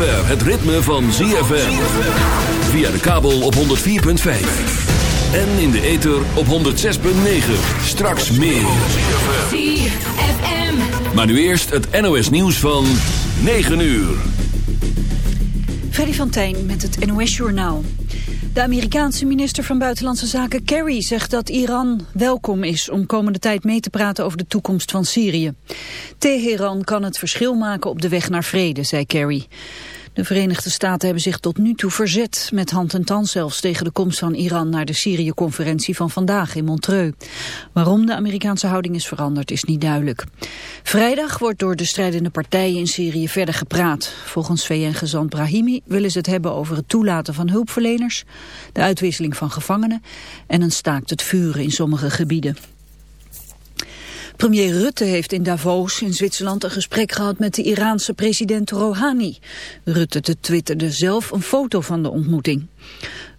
zover het ritme van ZFM. Via de kabel op 104.5. En in de ether op 106.9. Straks meer. ZFM. Maar nu eerst het NOS nieuws van 9 uur. Freddy van Tijn met het NOS-journaal. De Amerikaanse minister van Buitenlandse Zaken Kerry zegt dat Iran welkom is om komende tijd mee te praten over de toekomst van Syrië. Teheran kan het verschil maken op de weg naar vrede, zei Kerry. De Verenigde Staten hebben zich tot nu toe verzet, met hand en tand zelfs, tegen de komst van Iran naar de Syrië-conferentie van vandaag in Montreux. Waarom de Amerikaanse houding is veranderd is niet duidelijk. Vrijdag wordt door de strijdende partijen in Syrië verder gepraat. Volgens VN-gezant Brahimi willen ze het hebben over het toelaten van hulpverleners, de uitwisseling van gevangenen en een staakt het vuren in sommige gebieden. Premier Rutte heeft in Davos in Zwitserland een gesprek gehad met de Iraanse president Rouhani. Rutte twitterde zelf een foto van de ontmoeting.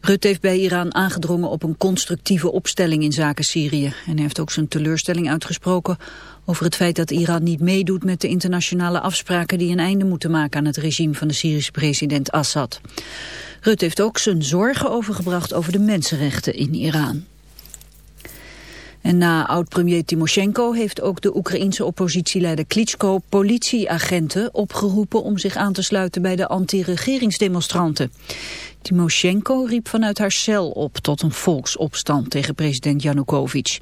Rutte heeft bij Iran aangedrongen op een constructieve opstelling in zaken Syrië. En heeft ook zijn teleurstelling uitgesproken over het feit dat Iran niet meedoet met de internationale afspraken die een einde moeten maken aan het regime van de Syrische president Assad. Rutte heeft ook zijn zorgen overgebracht over de mensenrechten in Iran. En na oud-premier Timoshenko heeft ook de Oekraïense oppositieleider Klitschko politieagenten opgeroepen om zich aan te sluiten bij de anti-regeringsdemonstranten. Timoshenko riep vanuit haar cel op tot een volksopstand tegen president Yanukovych.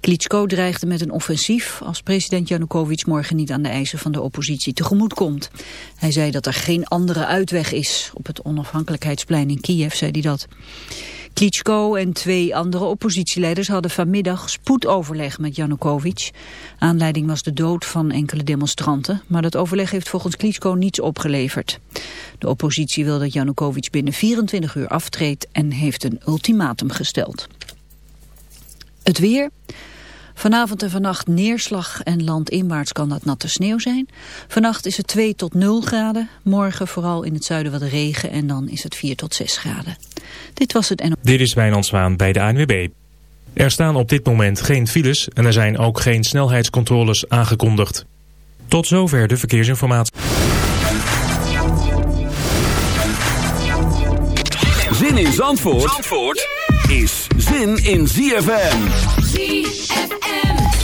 Klitschko dreigde met een offensief als president Yanukovych morgen niet aan de eisen van de oppositie tegemoet komt. Hij zei dat er geen andere uitweg is. Op het onafhankelijkheidsplein in Kiev zei hij dat. Klitschko en twee andere oppositieleiders hadden vanmiddag spoedoverleg met Yanukovych. Aanleiding was de dood van enkele demonstranten, maar dat overleg heeft volgens Klitschko niets opgeleverd. De oppositie wil dat Yanukovych binnen 24 uur aftreedt en heeft een ultimatum gesteld. Het weer... Vanavond en vannacht neerslag en landinwaarts kan dat natte sneeuw zijn. Vannacht is het 2 tot 0 graden. Morgen vooral in het zuiden wat regen en dan is het 4 tot 6 graden. Dit was het en... Dit is Wijnand Zwaan bij de ANWB. Er staan op dit moment geen files en er zijn ook geen snelheidscontroles aangekondigd. Tot zover de verkeersinformatie. Zin in Zandvoort, Zandvoort is zin in ZFM. ZFM.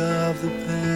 of the past,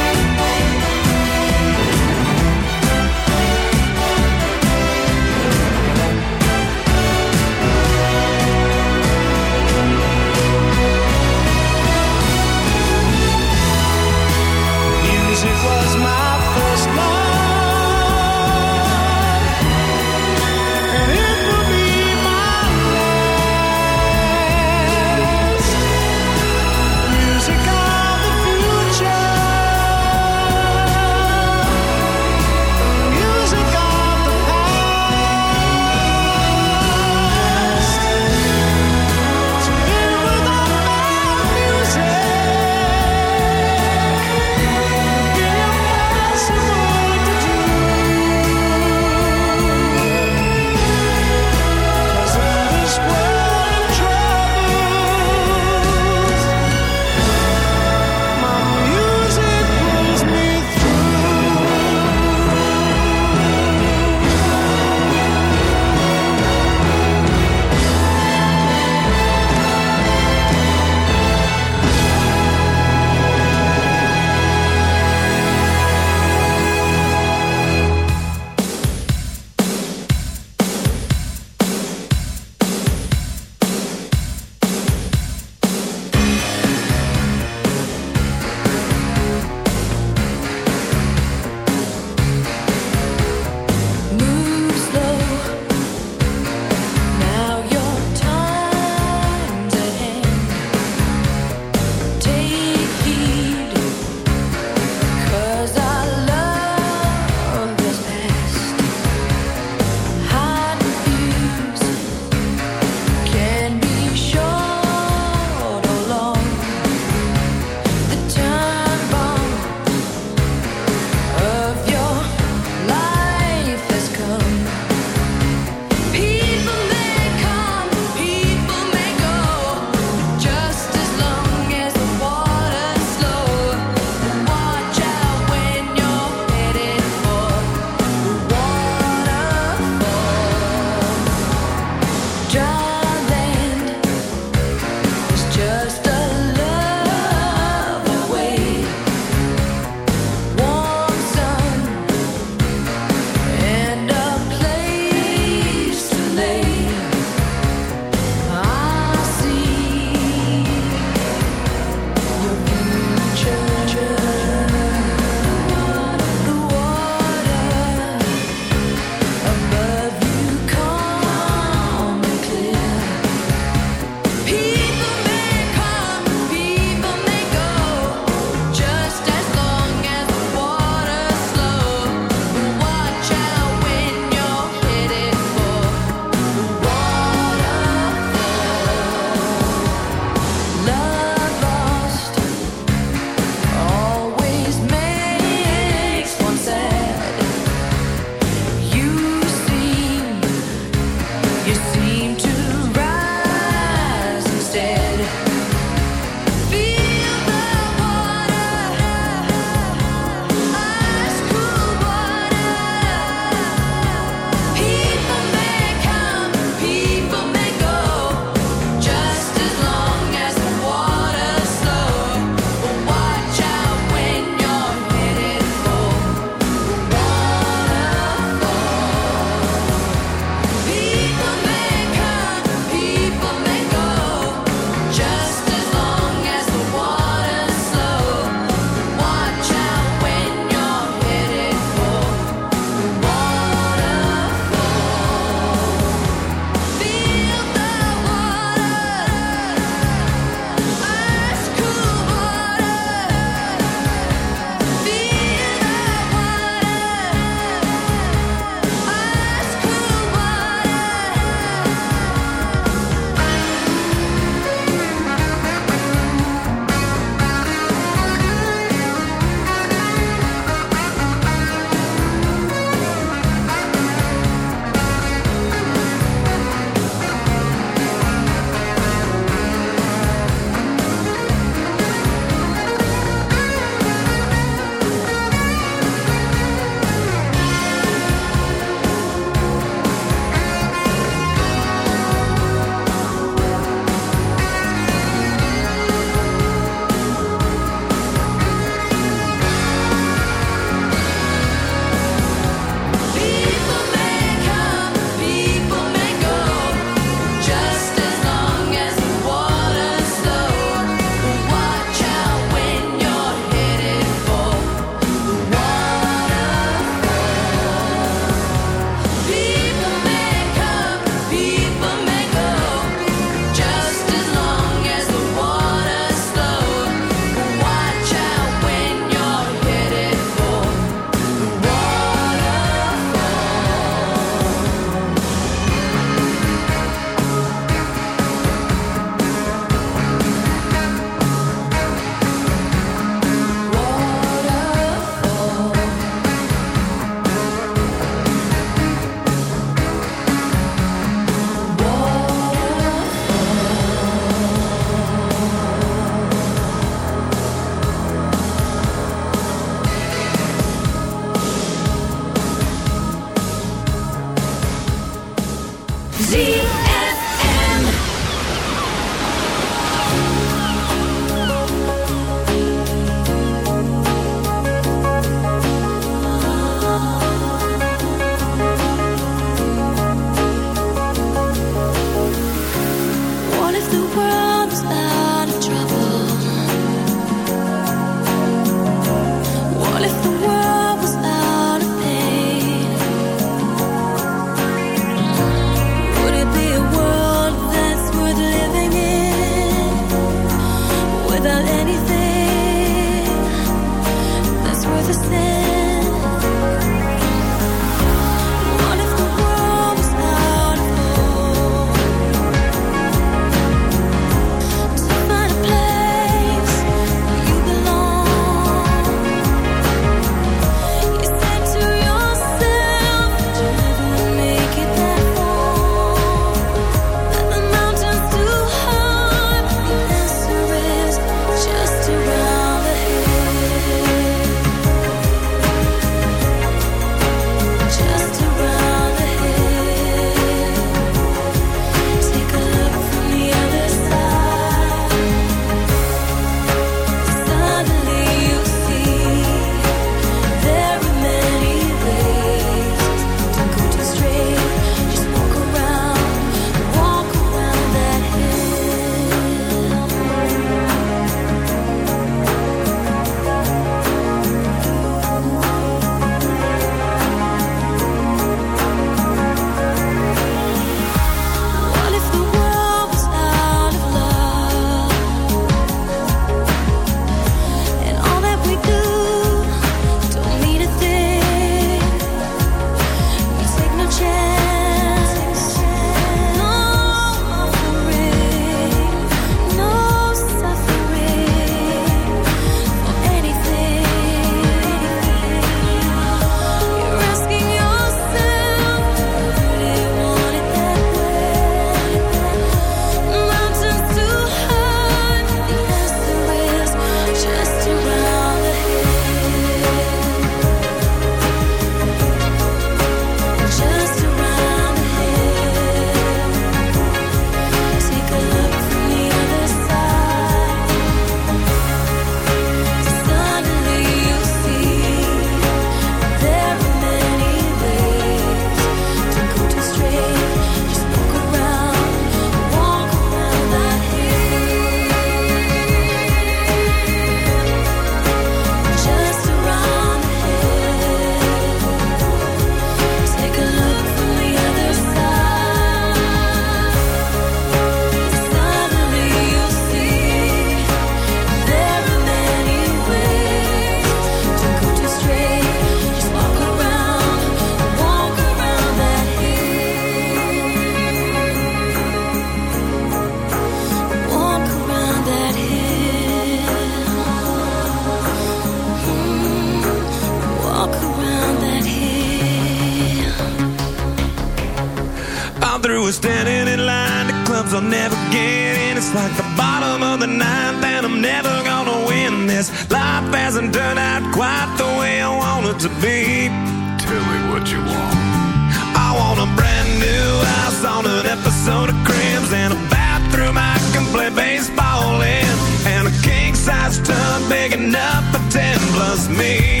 enough for ten plus me.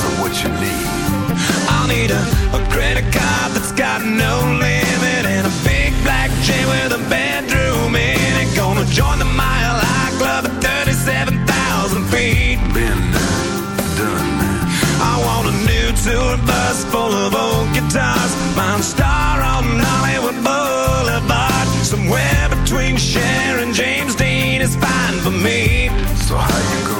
So what you need? I'll need a, a credit card that's got no limit and a big black chain with a bedroom in it. Gonna join the Mile High Club at 37,000 feet. Been done. I want a new tour bus full of old guitars. Mine star on Hollywood Boulevard. Somewhere between Cher and James Dean is fine for me. So how you gonna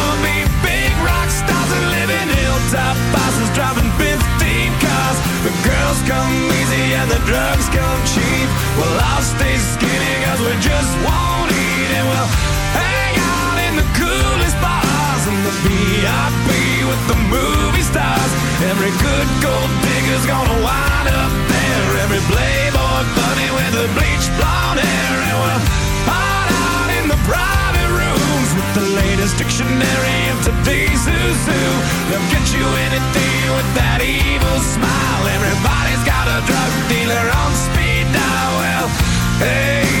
just won't eat and we'll hang out in the coolest bars in the VIP with the movie stars. Every good gold digger's gonna wind up there. Every playboy bunny with the bleached blonde hair. And we'll hide out in the private rooms with the latest dictionary of today's who's who. They'll get you anything with that evil smile. Everybody's got a drug dealer on speed dial. Well, hey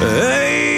Hey,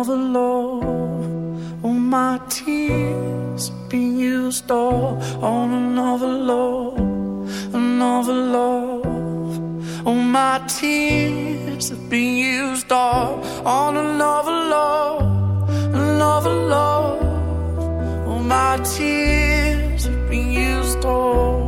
of the law. All my tears being used all on another love, another love. All my tears have been used all on another love, another love. All my tears have been used all.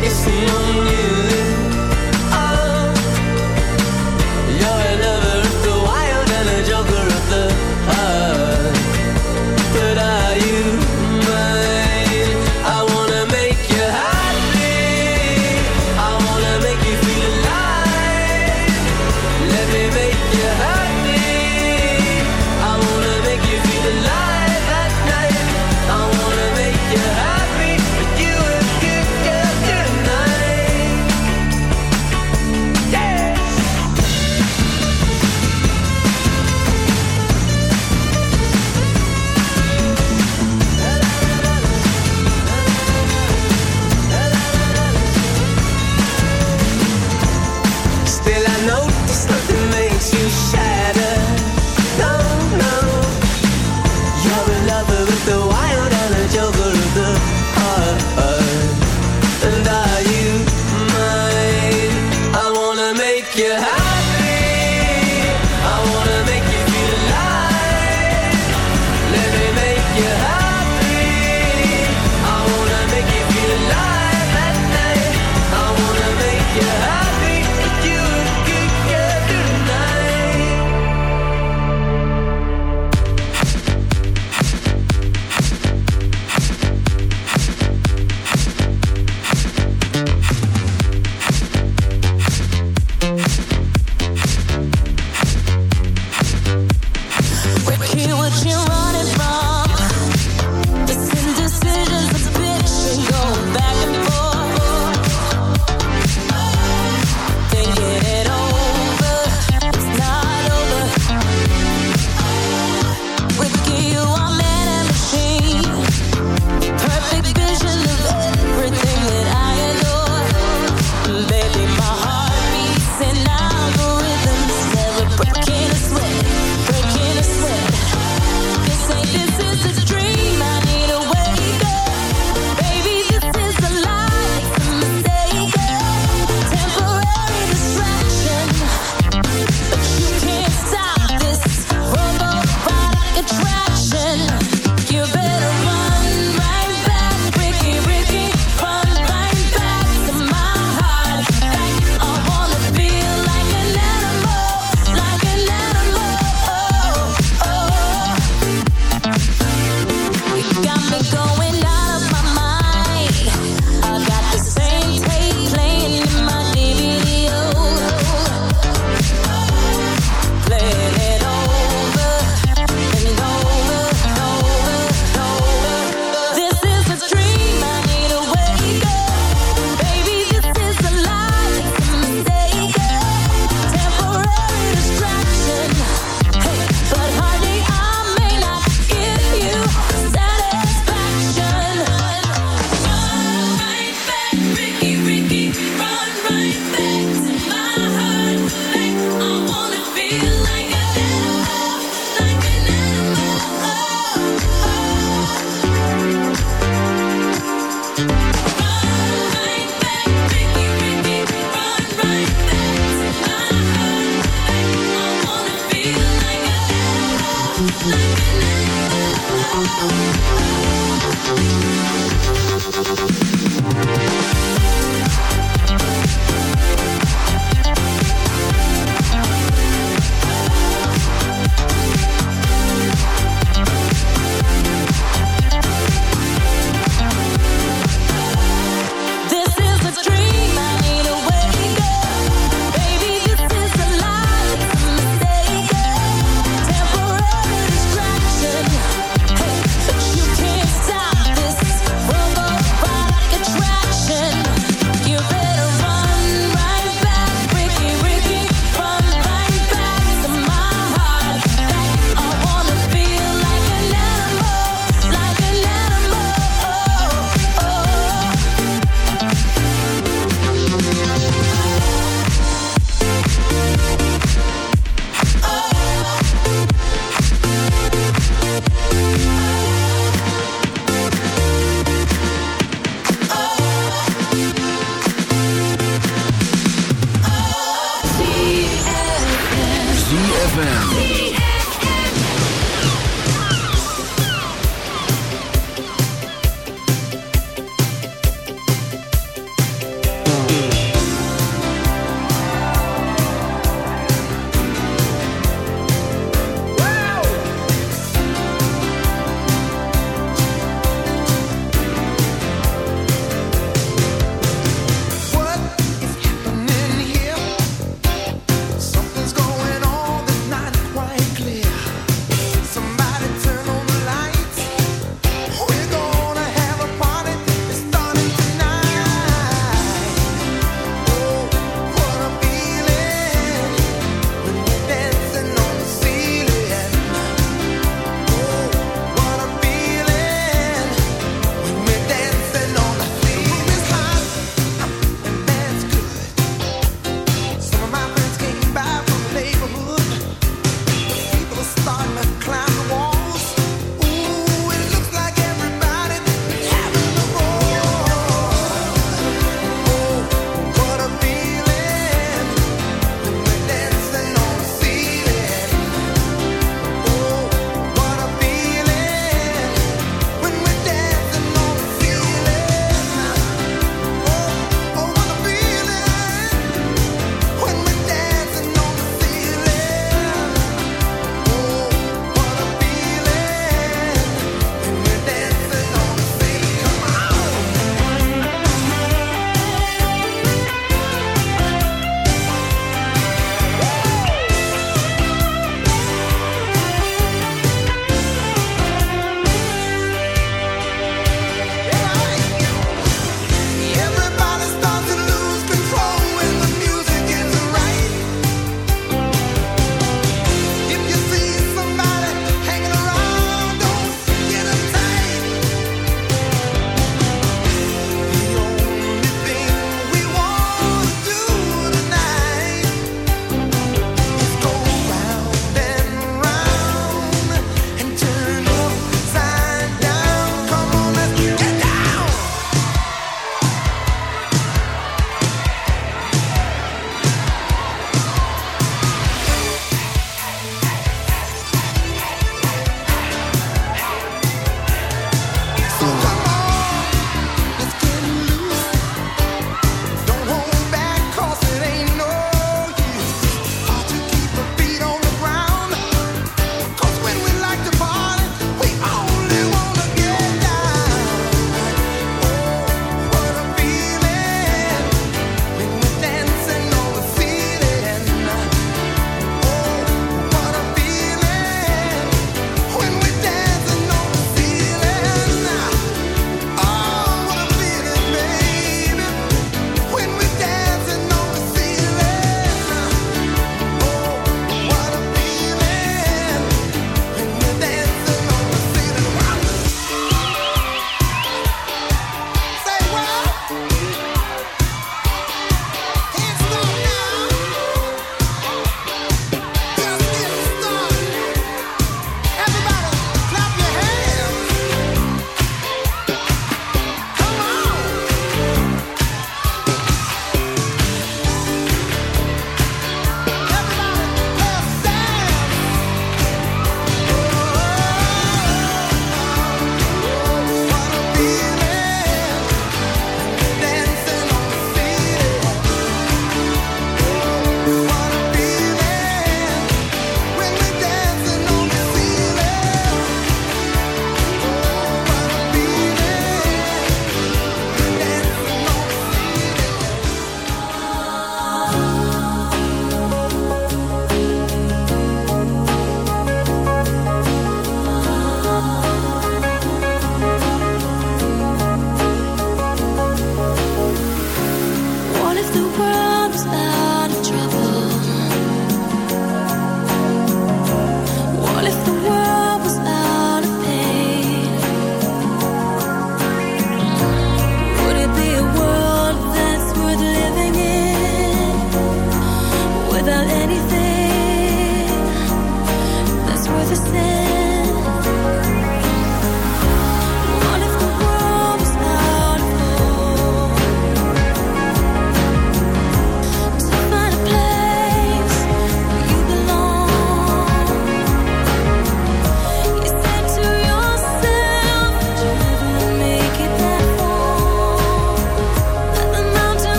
It's the only